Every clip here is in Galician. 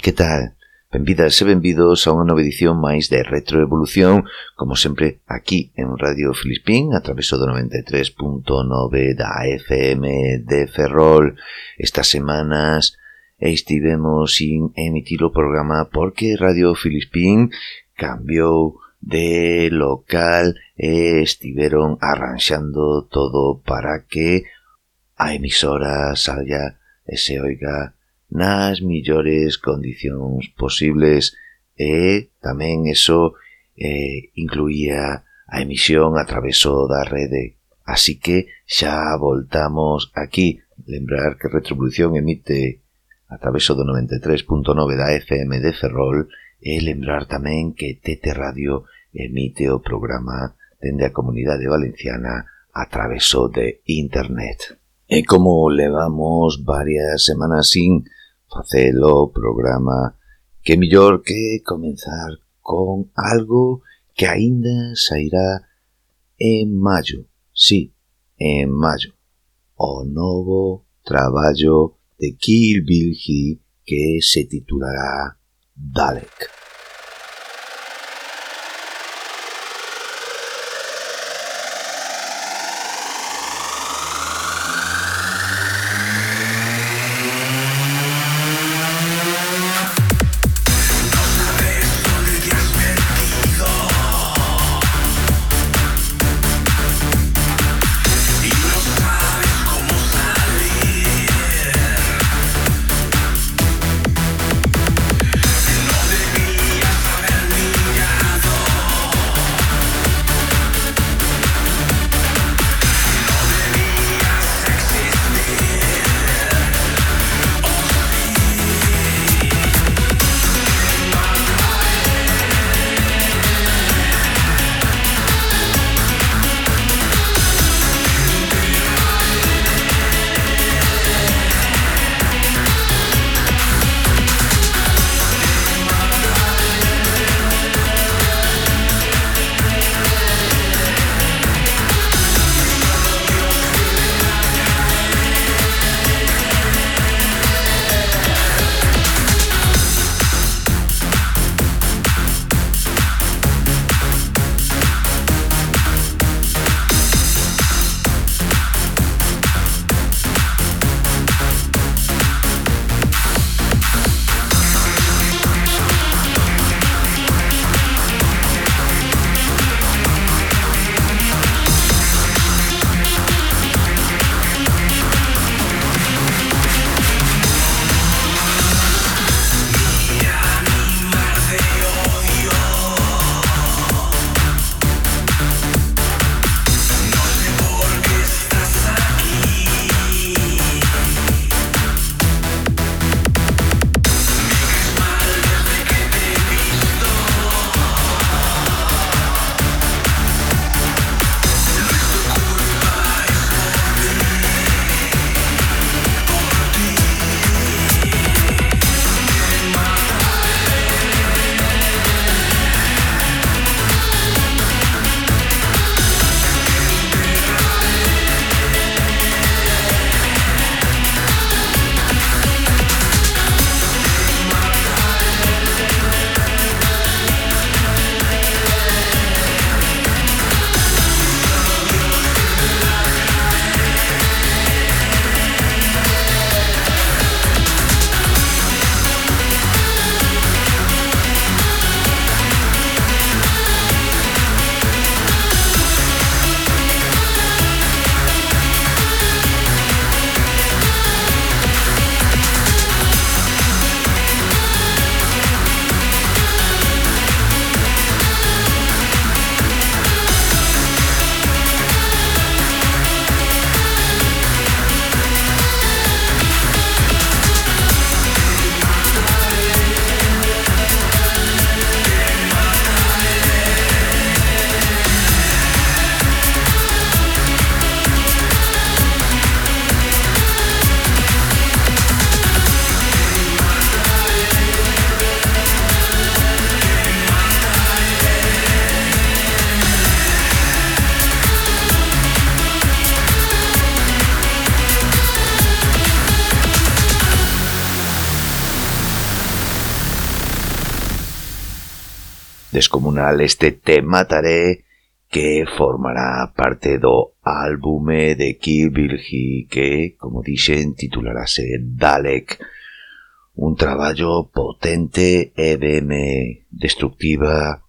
que tal? Benvidas e benvidos a unha nova edición máis de Retroevolución, como sempre aquí en Radio Filispín, a través do 93.9 da FM de Ferrol. Estas semanas estivemos sin emitir o programa porque Radio Filispín cambiou de local e estiveron arranxando todo para que a emisora salga e se oiga nas millores condicións posibles e tamén eso eh, incluía a emisión a traveso da rede. Así que xa voltamos aquí. Lembrar que Retrovolución emite a traveso do 93.9 da FM de Ferrol e lembrar tamén que TT Radio emite o programa dende a Comunidade Valenciana a traveso de Internet. E como levamos varias semanas sin facelo, programa, que mellor que comenzar con algo que aínda sairá en mayo, sí, en mayo, o novo traballo de Kill Bill que se titulará Dalek. final este Te Mataré que formará parte do álbume de Kill Bill que, como dixen, titularase Dalek. Un traballo potente e ben destructiva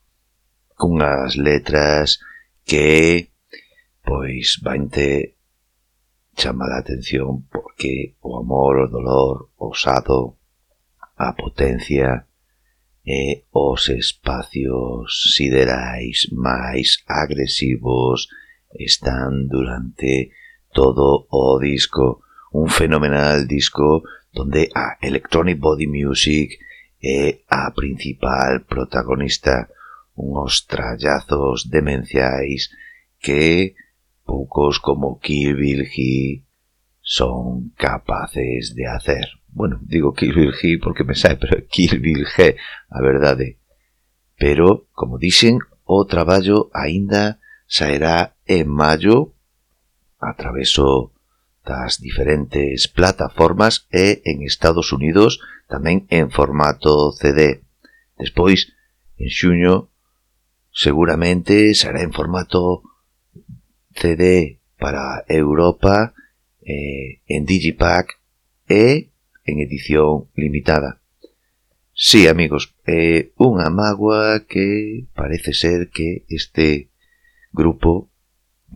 cunhas letras que pois vainte chama a atención porque o amor, o dolor, o osado, a potencia, e os espacios siderais máis agresivos están durante todo o disco, un fenomenal disco donde a Electronic Body Music é a principal protagonista, unhos trallazos demenciais que poucos como Kill Bill He son capaces de hacer bueno, digo Kill Bill G porque me sai, pero Kill Bill G, a verdade. Eh. Pero, como dixen, o traballo aínda saerá en maio a traveso das diferentes plataformas e en Estados Unidos tamén en formato CD. Despois, en xuño, seguramente será en formato CD para Europa, eh, en Digipack e en edición limitada. Sí, amigos, eh, unha mágoa que parece ser que este grupo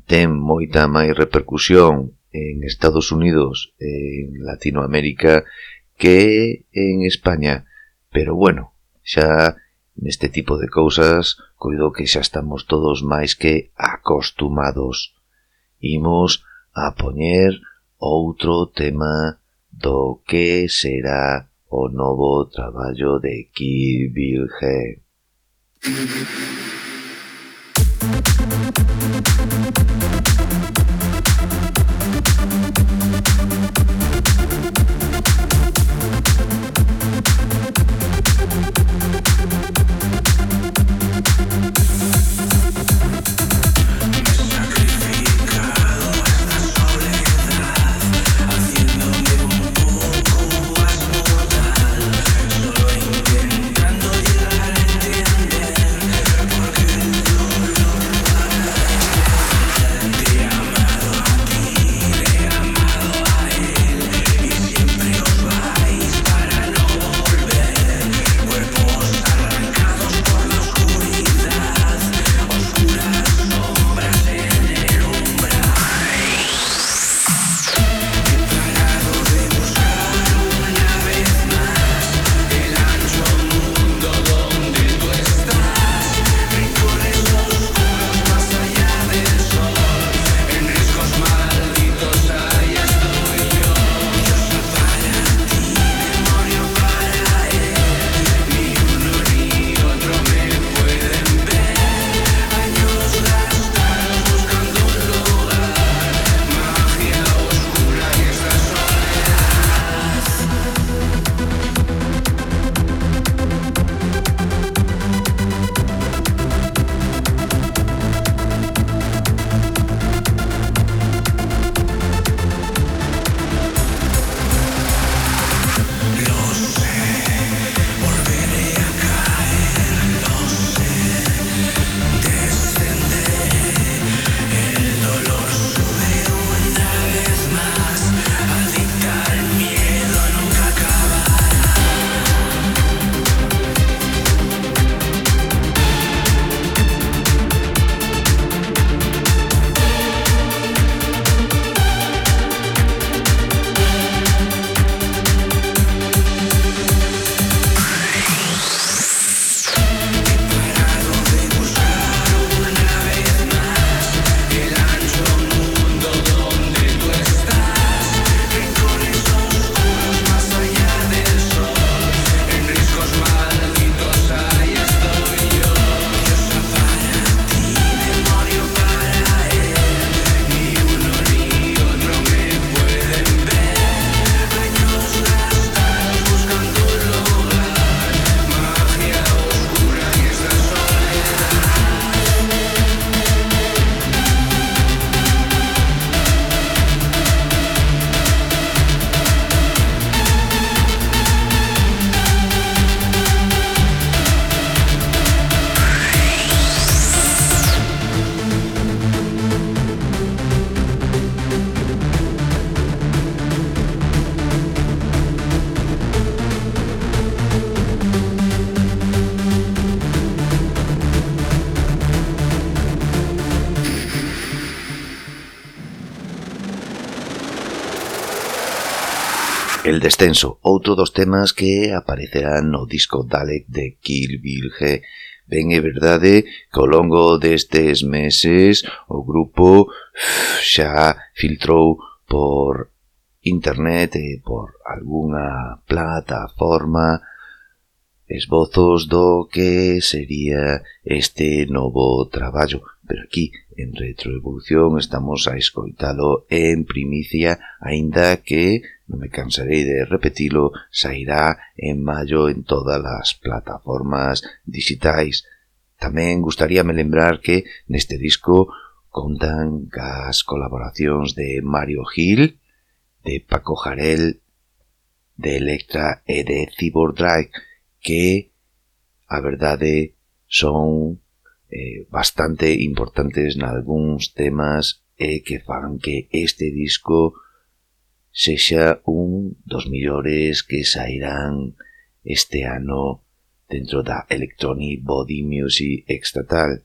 ten moita máis repercusión en Estados Unidos, en Latinoamérica, que en España. Pero bueno, xa neste tipo de cousas coido que xa estamos todos máis que acostumados. Imos a poñer outro tema do que será o novo traballo de Kill Bill descenso, outro dos temas que aparecerán no disco Dalek de Kill Bill G. Ben é verdade que ao longo destes meses o grupo xa filtrou por internet e por algunha plataforma esbozos do que sería este novo traballo. Pero aquí En Retroevolución estamos a escoitalo en primicia, aínda que, non me cansarei de repetilo, sairá en maio en todas as plataformas digitais. Tamén gustaríame lembrar que neste disco contan cas colaboracións de Mario Gil, de Paco Jarel, de Electra e de Cyborg Drive, que, a verdade, son eh, bastante importantes nalgúns temas e que fan que este disco sexa un dos millores que sairán este ano dentro da Electronic Body Music Extratal.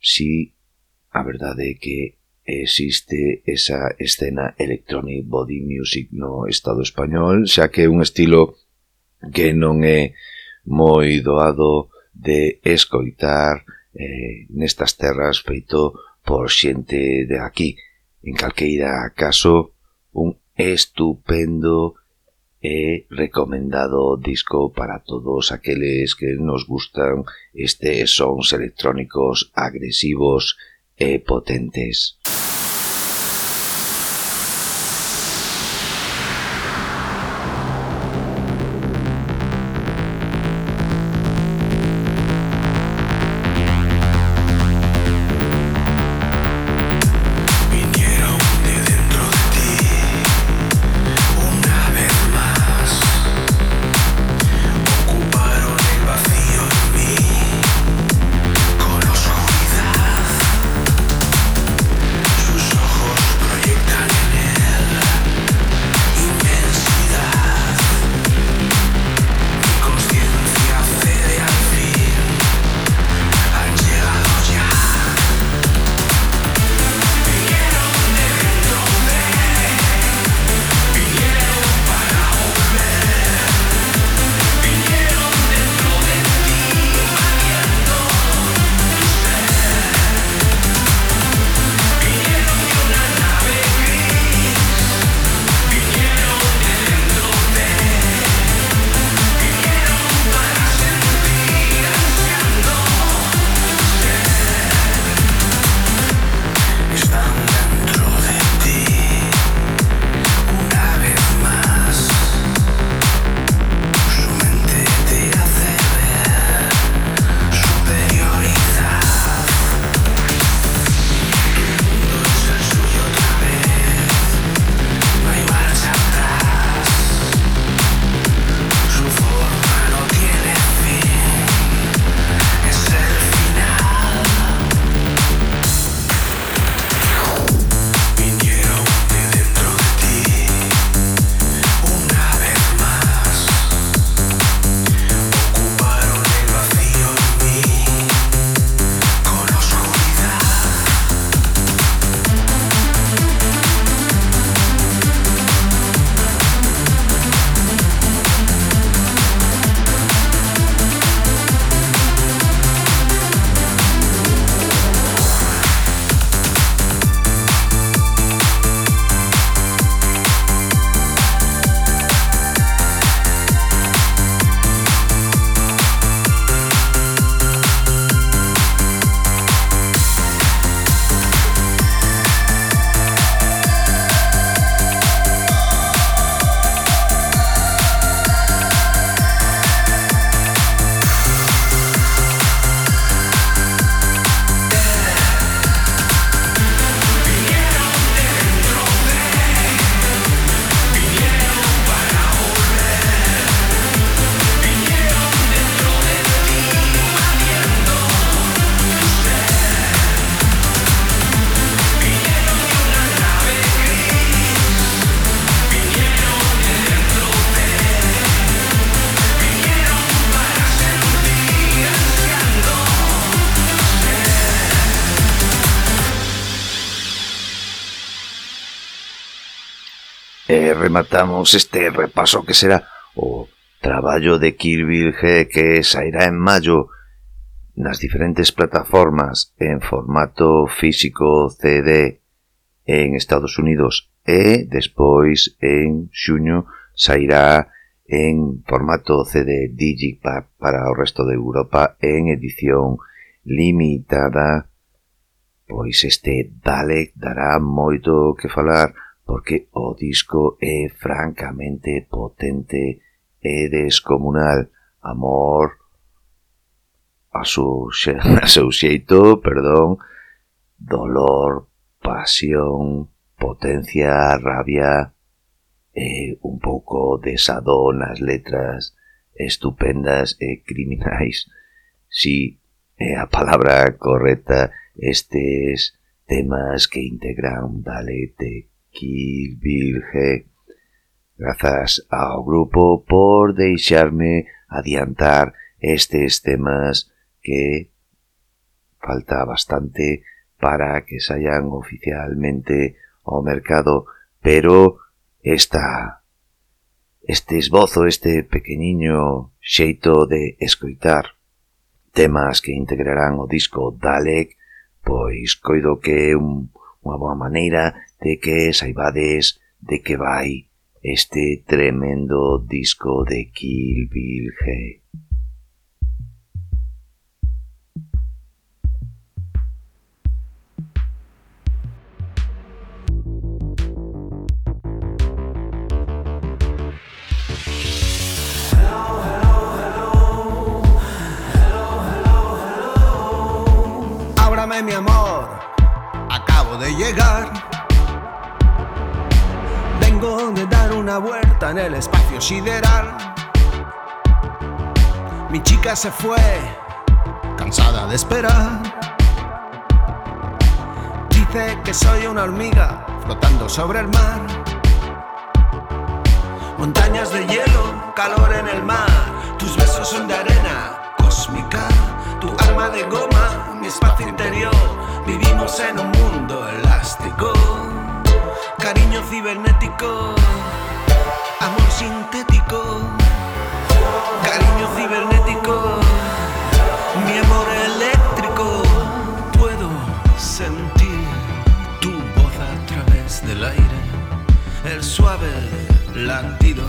Si a verdade é que existe esa escena Electronic Body Music no Estado español, xa que é un estilo que non é moi doado de escoitar eh, nestas terras feito por xente de aquí. En calqueira caso, un estupendo e recomendado disco para todos aqueles que nos gustan estes sons electrónicos agresivos e potentes. E rematamos este repaso que será o traballo de Kirby G que sairá en maio nas diferentes plataformas en formato físico CD en Estados Unidos. E despois en xuño sairá en formato CD Digipack para o resto de Europa en edición limitada. Pois este Dalek dará moito que falar porque o disco é francamente potente e descomunal. Amor a seu, a seu xeito, perdón, dolor, pasión, potencia, rabia e un pouco desado nas letras estupendas e criminais. Si é a palabra correcta estes temas que integran Dale de Kill Bill G. Grazas ao grupo por deixarme adiantar estes temas que falta bastante para que saian oficialmente ao mercado, pero esta este esbozo, este pequeniño xeito de escoitar temas que integrarán o disco Dalek, pois coido que é un, unha boa maneira de que saibades de que vai este tremendo disco de Kill Bill mi amor, acabo de llegar. De dar una vuelta en el espacio sideral. Mi chica se fue, cansada de esperar. Dice que soy una hormiga flotando sobre el mar. Montañas de hielo, calor en el mar, tus besos son de arena cósmica tu alma de goma, mi espacio interior. Vivimos en un mundo elástico, cariño cibernético, amor sintético, cariño cibernético, mi amor eléctrico. Puedo sentir tu voz a través del aire, el suave latido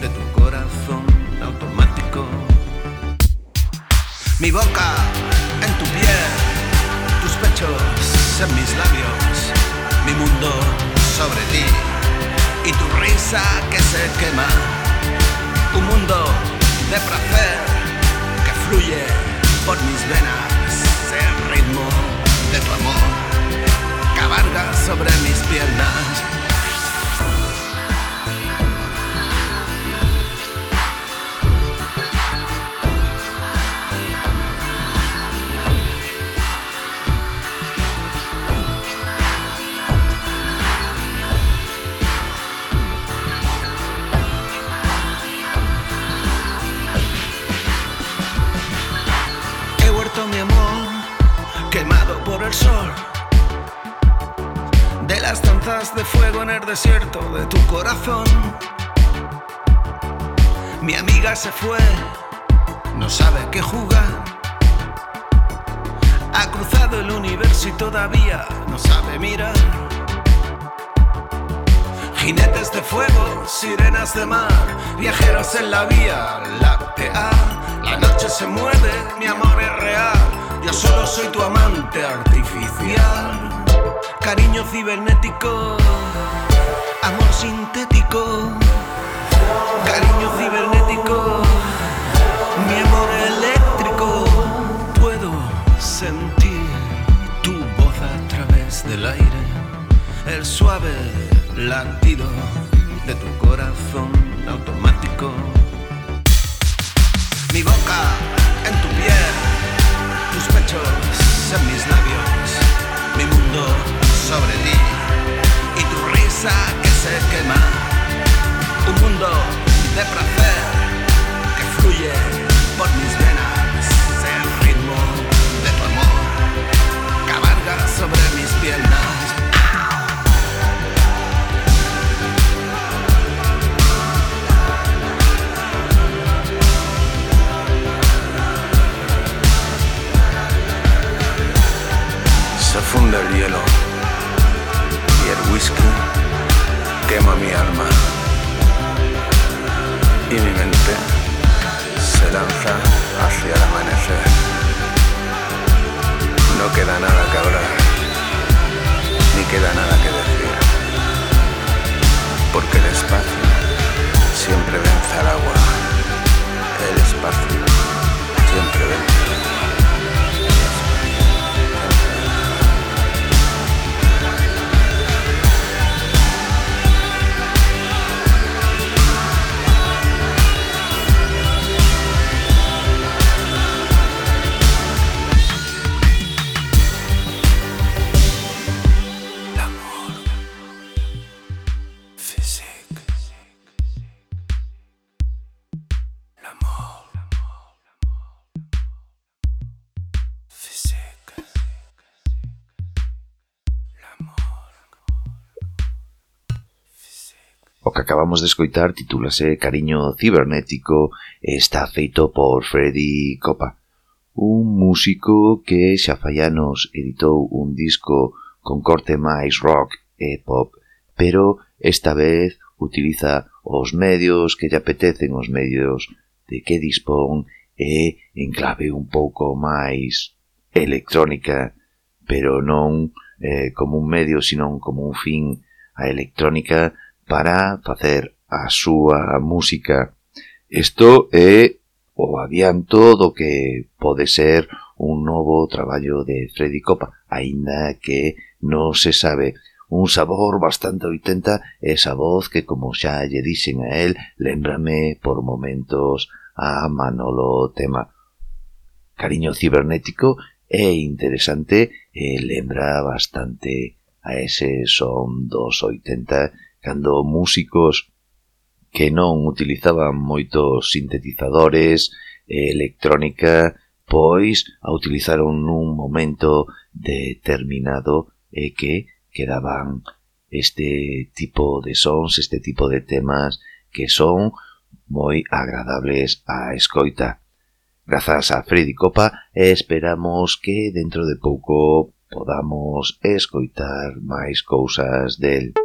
de tu corazón automático mi boca en tu piel, tus pechos en mis labios, mi mundo sobre ti y tu risa que se quema. Un mundo de placer que fluye por mis venas, el ritmo de tu amor cabalga sobre mis piernas. Las danzas de fuego en el desierto de tu corazón. Mi amiga se fue, no sabe qué jugar. Ha cruzado el universo y todavía no sabe mirar. Jinetes de fuego, sirenas de mar, viajeros en la vía láctea. La noche se mueve, mi amor es real yo solo soy tu amante artificial. Cariño cibernético, amor sintético. Cariño cibernético, mi amor eléctrico. Puedo sentir tu voz a través del aire, el suave latido de tu corazón automático. Mi boca en tu piel tus pechos en mis labios, mi mundo sobre ti y tu risa que se quema. Un mundo de placer que fluye por mis venas, el ritmo de tu amor cabalga sobre mis piernas. Se funda el hielo whisky quema mi alma y mi mente se lanza hacia el amanecer. No queda nada que hablar, ni queda nada que decir, porque el espacio siempre vence al agua, el espacio siempre vence. que acabamos de escoitar titúlase Cariño Cibernético e está feito por Freddy Copa, un músico que xa fallanos editou un disco con corte máis rock e pop, pero esta vez utiliza os medios que lle apetecen os medios de que dispón e en clave un pouco máis electrónica, pero non eh, como un medio, sino como un fin a electrónica para facer a súa música. Isto é o adianto do que pode ser un novo traballo de Freddy Copa, aínda que non se sabe un sabor bastante 80 esa voz que, como xa lle dixen a él, lembrame por momentos a Manolo Tema. Cariño cibernético é interesante e lembra bastante a ese son dos 80 cando músicos que non utilizaban moitos sintetizadores, e electrónica, pois a utilizaron nun momento determinado e que quedaban este tipo de sons, este tipo de temas que son moi agradables a escoita. Grazas a Freddy Copa esperamos que dentro de pouco podamos escoitar máis cousas del.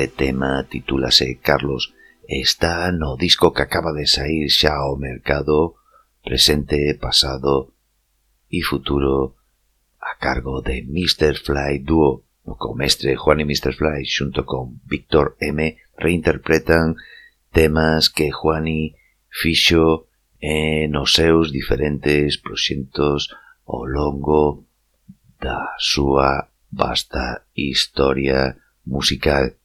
e tema titúlase Carlos está no disco que acaba de sair xa ao mercado presente, pasado e futuro a cargo de Mr. Fly Duo no que o mestre Juan e Mr. Fly xunto con Víctor M reinterpretan temas que Juani fixo eh, nos seus diferentes proxentos ao longo da súa vasta historia musical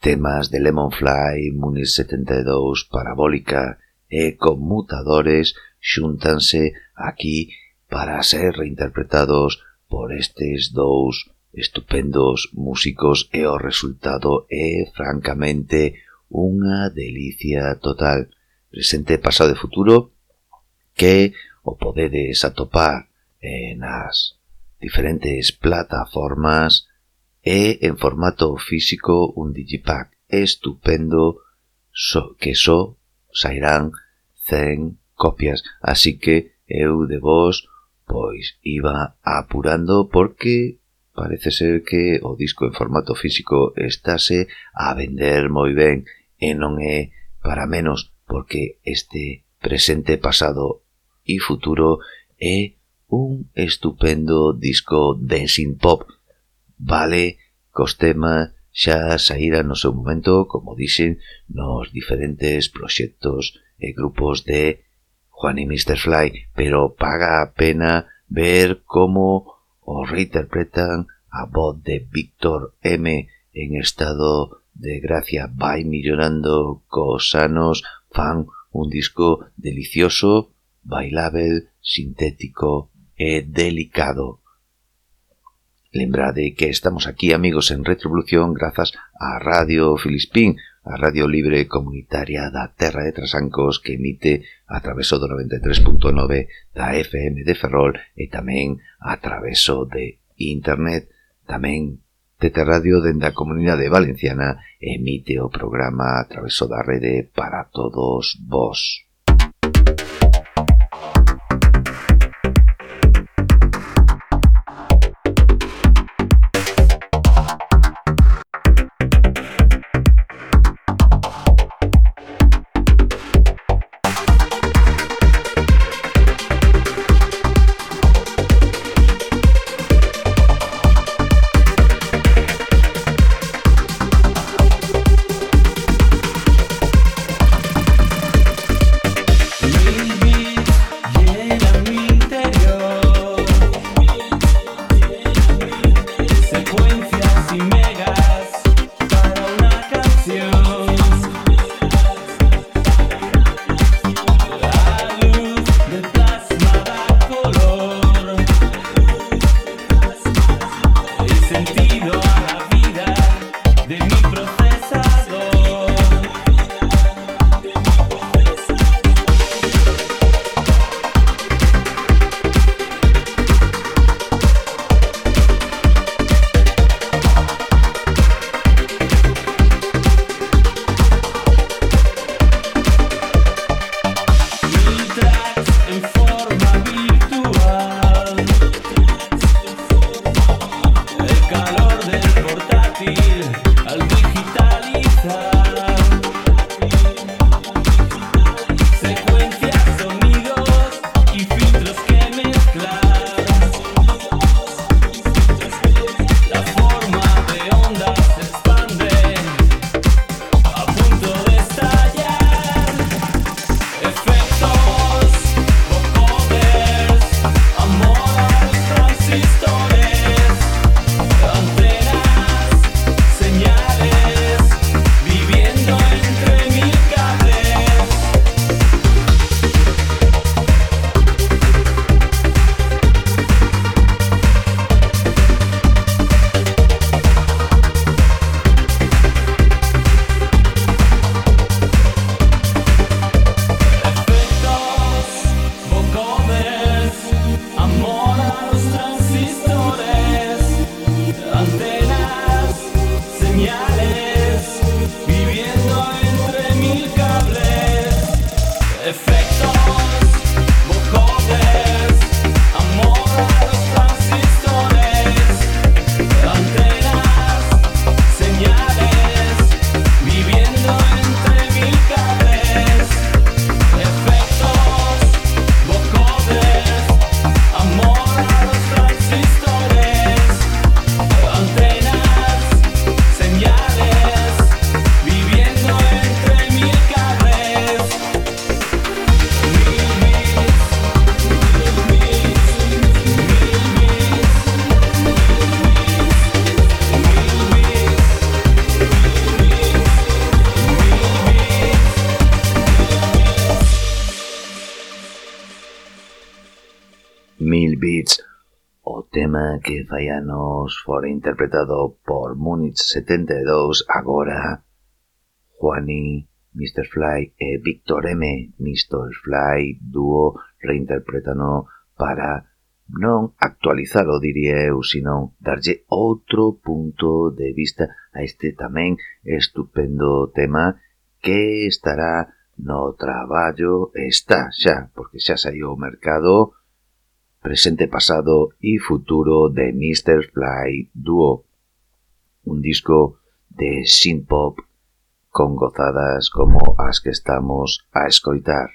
temas de Lemonfly, Munir 72, Parabólica e Conmutadores xúntanse aquí para ser reinterpretados por estes dous estupendos músicos e o resultado é, francamente, unha delicia total. Presente, pasado e futuro que o podedes atopar eh, nas diferentes plataformas É en formato físico un digipack estupendo so, que só sairán 100 copias. Así que eu de vos pois iba apurando porque parece ser que o disco en formato físico estáse a vender moi ben e non é para menos porque este presente, pasado e futuro é un estupendo disco de synth pop Vale, cos temas xa saíra no seu momento, como dixen, nos diferentes proxectos e grupos de Juan y Mr. Fly, pero paga a pena ver como o reinterpretan a voz de Víctor M en estado de gracia vai millonando cos anos, fan un disco delicioso, bailável, sintético e delicado. Lembrade que estamos aquí, amigos, en Retrovolución grazas á Radio Filispín, a Radio Libre Comunitaria da Terra de Trasancos que emite a traveso do 93.9 da FM de Ferrol e tamén a traveso de Internet. Tamén Tete Radio dende a Comunidade Valenciana emite o programa a traveso da rede para todos vos. que fai anos fora interpretado por Múnich 72, agora Juani, Mr. Fly e Víctor M, Mr. Fly, dúo, reinterpretano para non actualizalo, diría eu, sino darlle outro punto de vista a este tamén estupendo tema que estará no traballo, está xa, porque xa saiu ao mercado, presente, pasado e futuro de Mr. Fly Duo, un disco de synth-pop con gozadas como as que estamos a escoitar.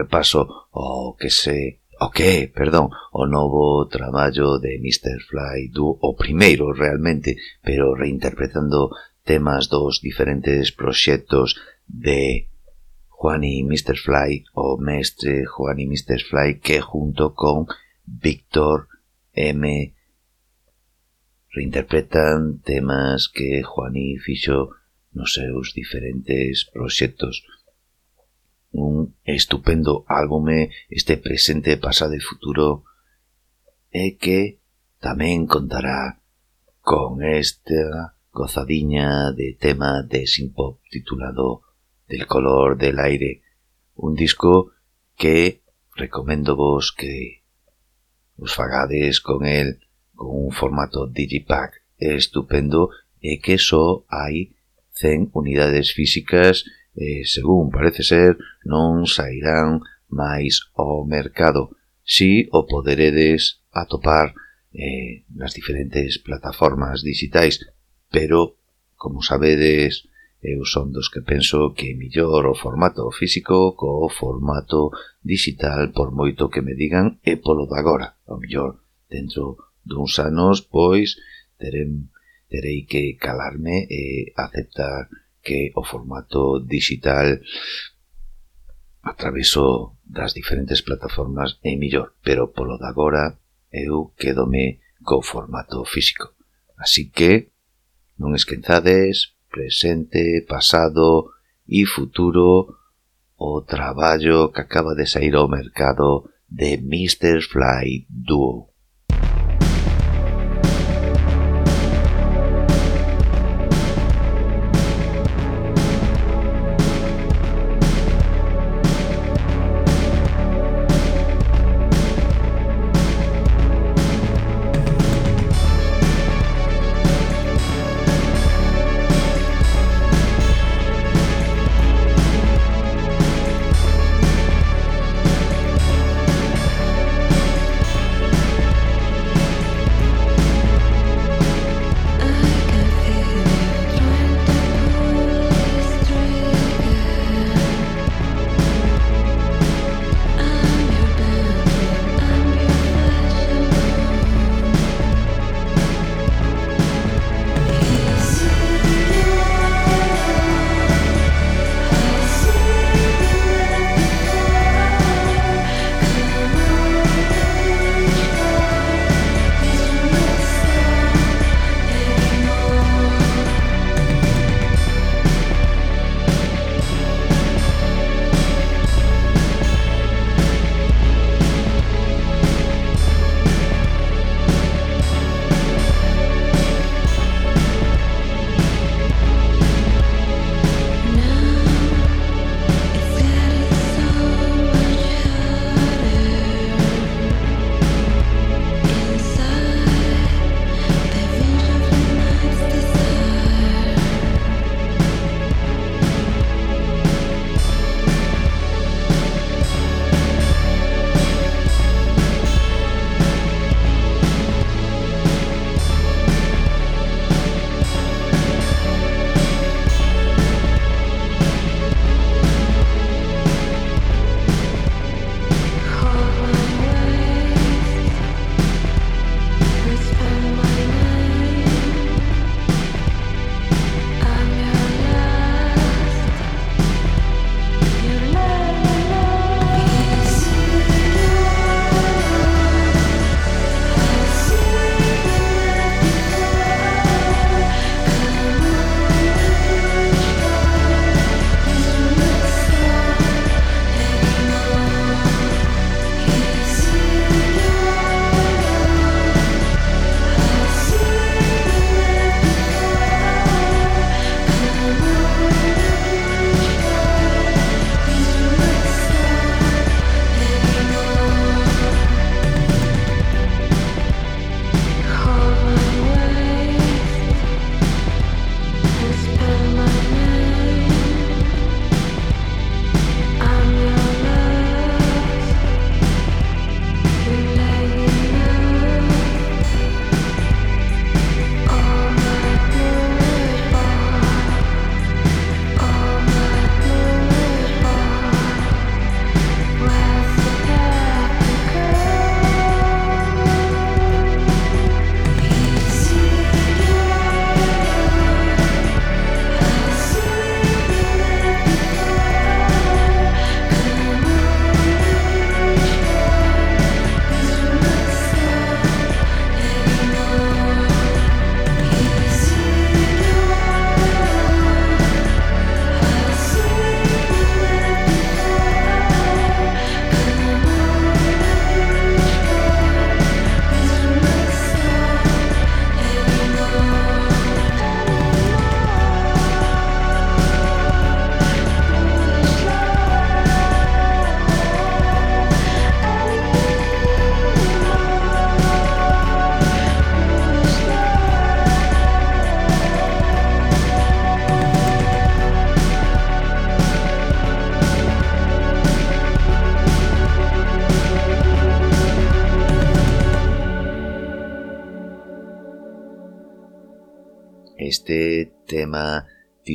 repaso ao que se o que perdón, o novo traballo de Mr. Fly do o primeiro realmente, pero reinterpretando temas dos diferentes proxectos de Juan y Mr. Fly, o mestre Juan y Mr. Fly, que junto con Víctor M. reinterpretan temas que Juan y fixo nos seus diferentes proxectos un estupendo álbume este presente, pasado e futuro e que tamén contará con esta gozadiña de tema de Simpop titulado Del color del aire, un disco que recomendo vos que os fagades con el con un formato digipack estupendo e que só hai 100 unidades físicas e, según parece ser, non sairán máis ao mercado, si o poderedes atopar eh, nas diferentes plataformas digitais, pero, como sabedes, eu son dos que penso que millor o formato físico co formato digital por moito que me digan e polo de agora, o mellor dentro duns anos, pois terem, terei que calarme e aceptar que o formato digital a traveso das diferentes plataformas é millor, pero polo de agora eu quedome co formato físico. Así que non esquenzades presente, pasado e futuro o traballo que acaba de sair ao mercado de Mr. Fly Duo.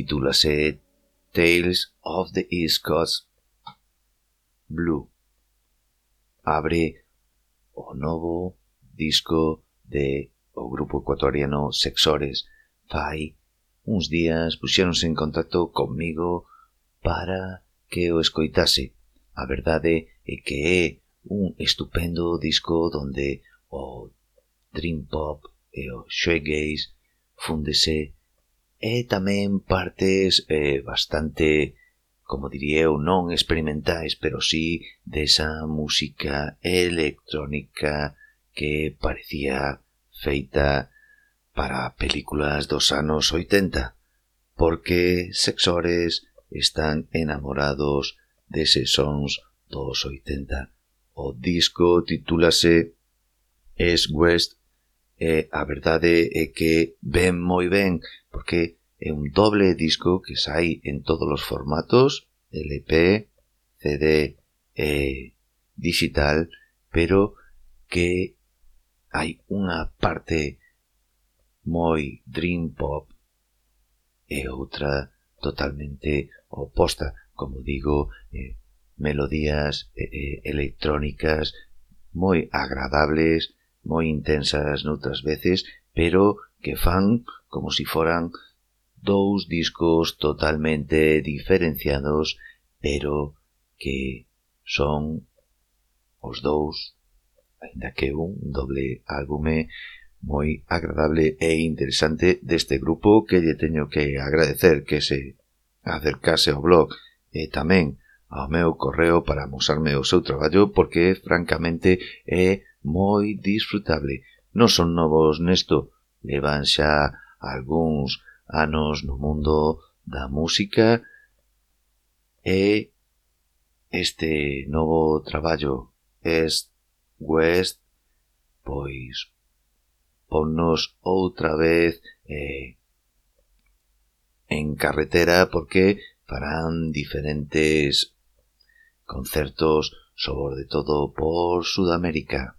titúlase Tales of the East Coast Blue. Abre o novo disco de o grupo ecuatoriano Sexores. Fai uns días puxéronse en contacto comigo para que o escoitase. A verdade é que é un estupendo disco donde o Dream Pop e o Shoegaze fúndese e tamén partes eh, bastante, como diría eu, non experimentais, pero sí desa música electrónica que parecía feita para películas dos anos 80, porque sexores están enamorados deses sons dos 80. O disco titúlase Es West eh, a verdade é que ven moi ben, porque é un doble disco que sai en todos os formatos, LP, CD e eh, digital, pero que hai unha parte moi dream pop e outra totalmente oposta, como digo, eh, melodías eh, eh electrónicas moi agradables, moi intensas noutras veces, pero que fan como si foran dous discos totalmente diferenciados, pero que son os dous, ainda que un doble álbume moi agradable e interesante deste grupo que lle teño que agradecer que se acercase ao blog e tamén ao meu correo para amosarme o seu traballo porque francamente é moi disfrutable. Non son novos nesto, levan xa algúns anos no mundo da música e este novo traballo Est West pois ponnos outra vez eh, en carretera porque farán diferentes concertos sobre todo por Sudamérica.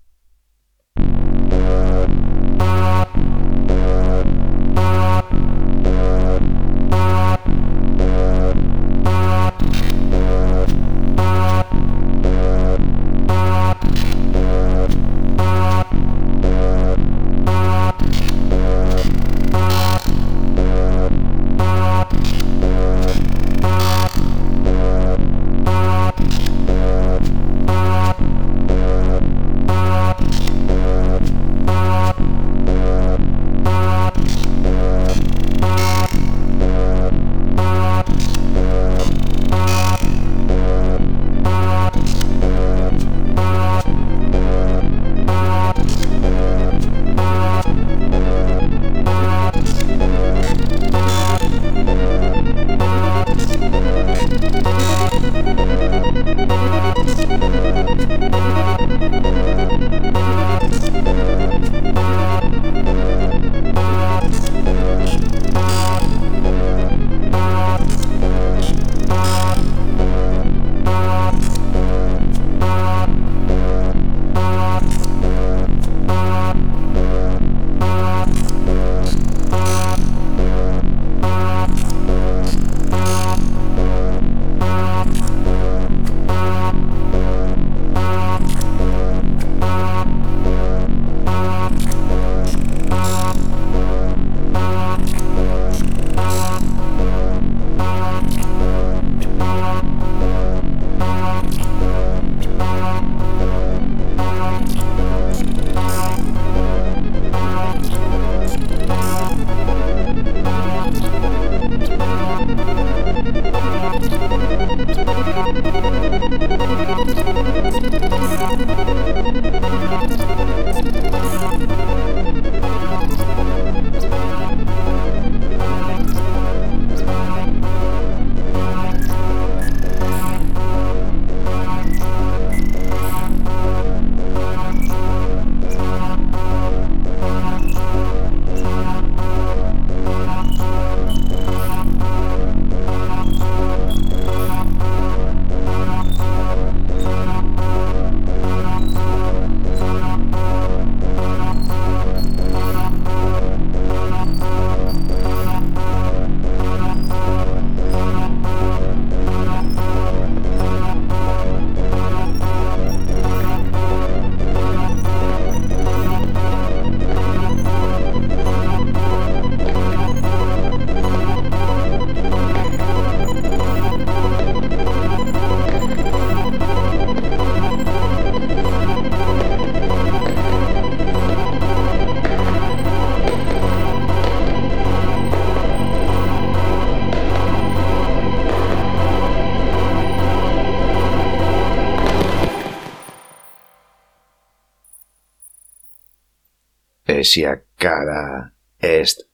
Ecclesia Cara Est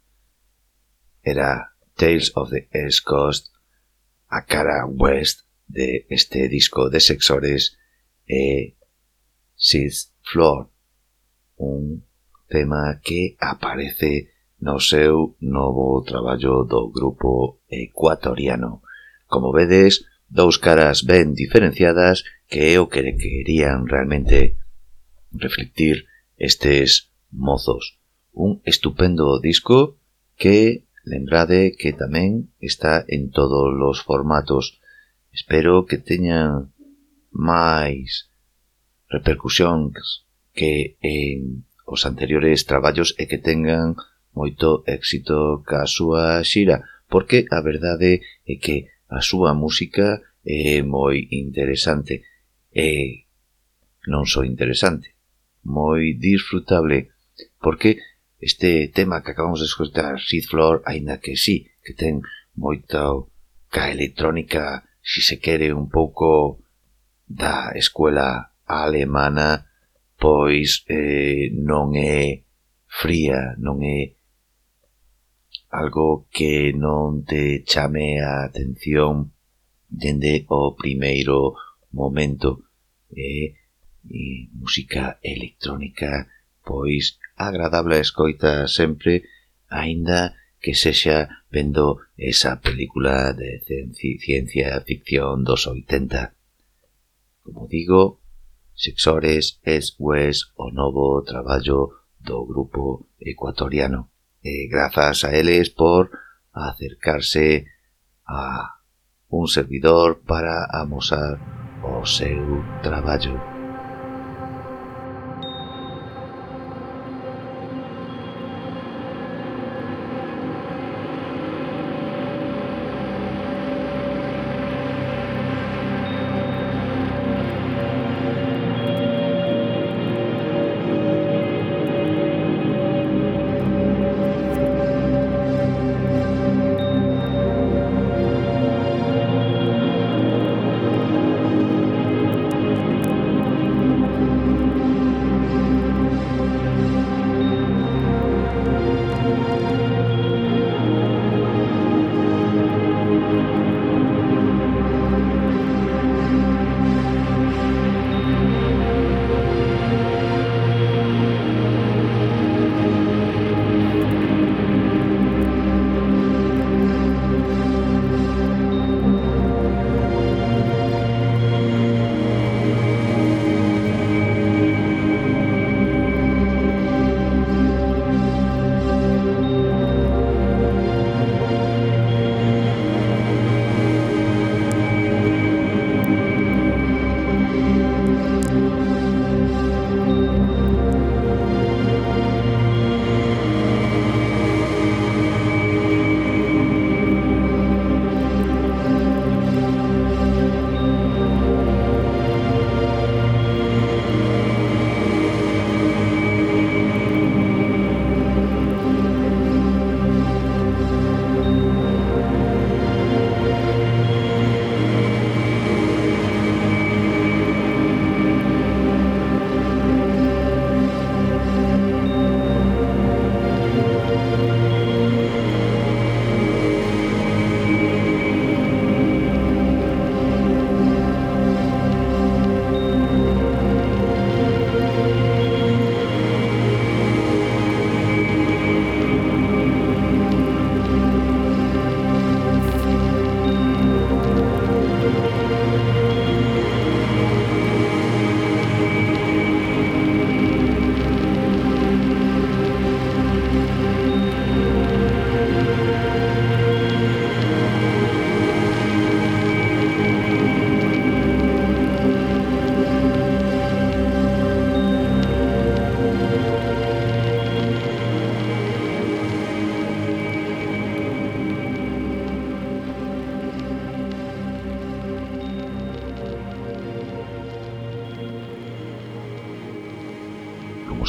era Tales of the East Coast, a cara west de este disco de sexores e Sith Floor, un tema que aparece no seu novo traballo do grupo ecuatoriano. Como vedes, dous caras ben diferenciadas que é o que querían realmente reflectir estes Mozos. Un estupendo disco que lembrade que tamén está en todos os formatos. Espero que teñan máis repercusións que en os anteriores traballos e que tengan moito éxito ca súa xira, porque a verdade é que a súa música é moi interesante. É non só interesante, moi disfrutable porque este tema que acabamos de escutar, Seed Floor, aínda que sí, que ten moita ca electrónica, si se quere un pouco da escuela alemana, pois eh, non é fría, non é algo que non te chame a atención dende o primeiro momento. Eh, e música electrónica, pois agradable a escoita sempre, aínda que sexa vendo esa película de ciencia ficción dos 80. Como digo, Sexores es West o novo traballo do grupo ecuatoriano. E grazas a eles por acercarse a un servidor para amosar o seu traballo.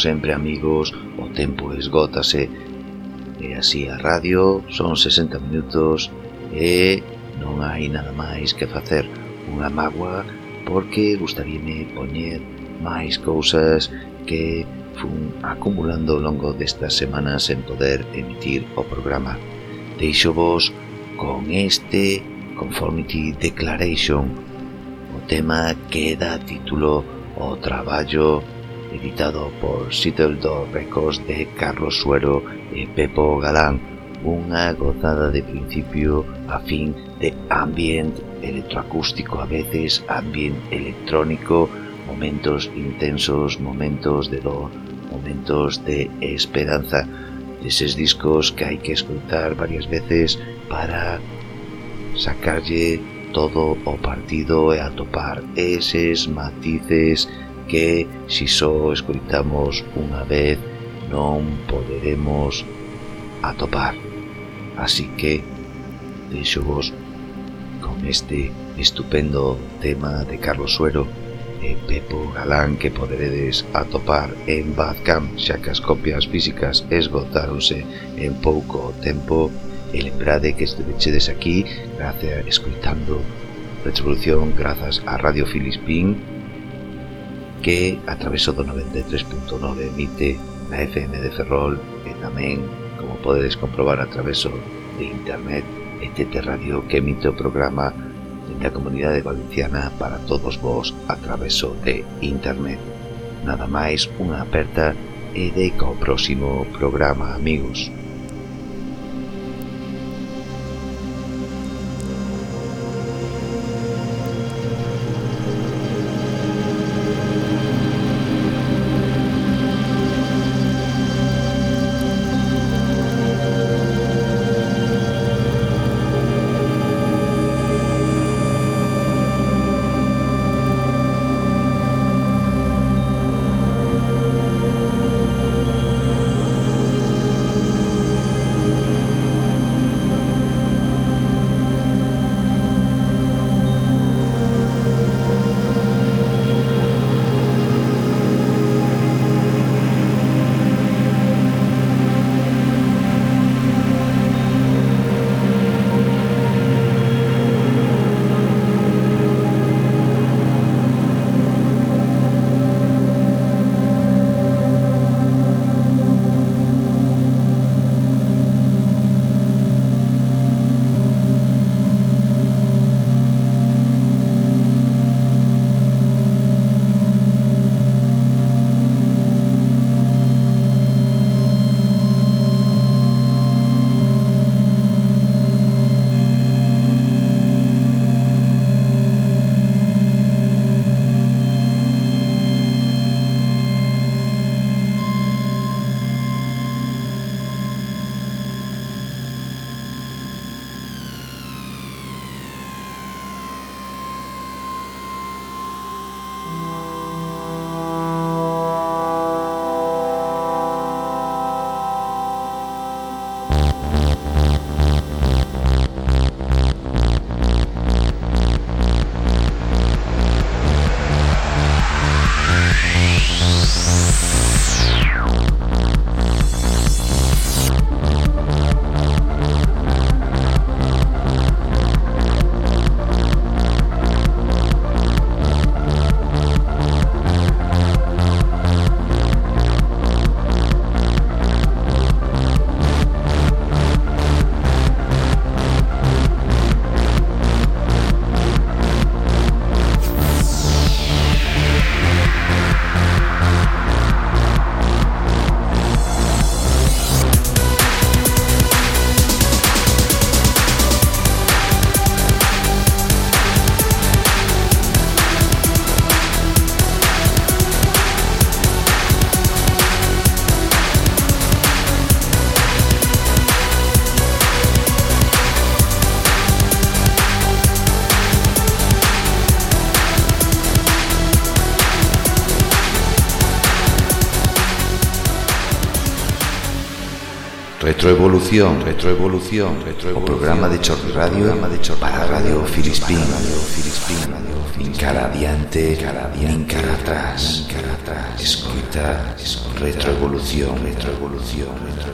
sempre amigos, o tempo esgótase. E así a radio son 60 minutos e non hai nada máis que facer unha magua porque gustaríame poñer máis cousas que fun acumulando ao longo destas semanas en poder emitir o programa. Deixo vos con este Conformity Declaration. O tema que dá título ao traballo editado por Door Records de Carlos Suero e Pepo Galán, unha gozada de principio a fin de ambient electroacústico a veces, ambient electrónico, momentos intensos, momentos de dor, momentos de esperanza, deses discos que hai que escutar varias veces para sacarlle todo o partido e atopar eses matices que si só escoitamos unha vez non poderemos atopar. Así que deixo vos con este estupendo tema de Carlos Suero e Pepo Galán que poderedes atopar en Badcamp xa que as copias físicas esgotáronse en pouco tempo e lembrade que estevechedes aquí gracias escoitando Retrovolución grazas a Radio Filispín que a través do 93.9 emite na FM de Ferrol e tamén, como podedes comprobar a través de internet e TT Radio que emite o programa da Comunidade Valenciana para todos vos a través de internet. Nada máis, unha aperta e de co próximo programa, amigos. Retroevolución, retroevolución, retroevolución. O programa de Chorri Radio, programa de Chorri para Radio Filispín, Radio Filispín, Radio Filispín. Cara adiante, cara adiante, cara atrás, cara atrás. Escoita, retroevolución, retroevolución, retroevolución.